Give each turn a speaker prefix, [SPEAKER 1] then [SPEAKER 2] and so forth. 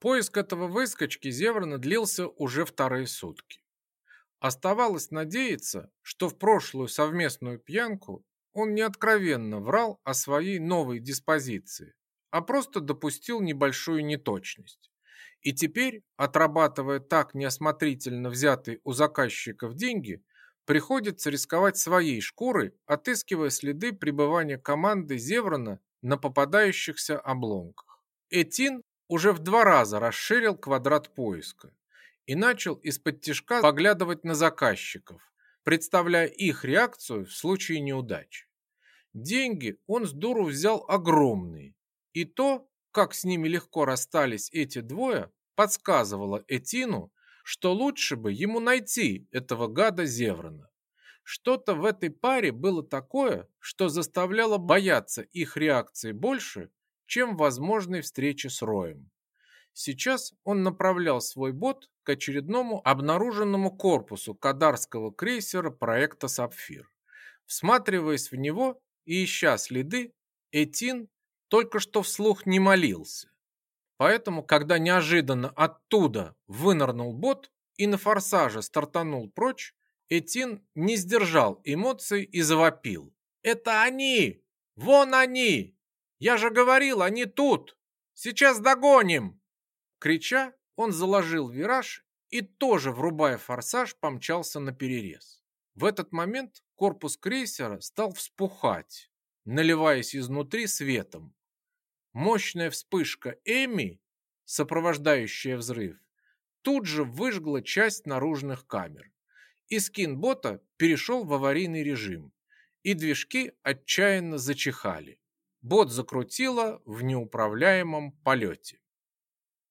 [SPEAKER 1] Поиск этого выскочки Зеврана длился уже вторые сутки. Оставалось надеяться, что в прошлую совместную пьянку он не откровенно врал о своей новой диспозиции, а просто допустил небольшую неточность. И теперь, отрабатывая так неосмотрительно взятые у заказчиков деньги, приходится рисковать своей шкурой, отыскивая следы пребывания команды Зеврана на попадающихся обломках. Этин уже в два раза расширил квадрат поиска и начал из-под тишка поглядывать на заказчиков, представляя их реакцию в случае неудачи. Деньги он с дуру взял огромные, и то, как с ними легко расстались эти двое, подсказывало Этину, что лучше бы ему найти этого гада Зеврана. Что-то в этой паре было такое, что заставляло бояться их реакции больше, чем возможной встречи с Роем. Сейчас он направлял свой бот к очередному обнаруженному корпусу кадарского крейсера проекта «Сапфир». Всматриваясь в него и ища следы, Этин только что вслух не молился. Поэтому, когда неожиданно оттуда вынырнул бот и на форсаже стартанул прочь, Этин не сдержал эмоций и завопил. «Это они! Вон они! Я же говорил, они тут! Сейчас догоним!» Крича, он заложил вираж и тоже, врубая форсаж, помчался на перерез. В этот момент корпус крейсера стал вспухать, наливаясь изнутри светом, Мощная вспышка Эми, сопровождающая взрыв, тут же выжгла часть наружных камер. И скин бота перешел в аварийный режим, и движки отчаянно зачихали. Бот закрутило в неуправляемом полете.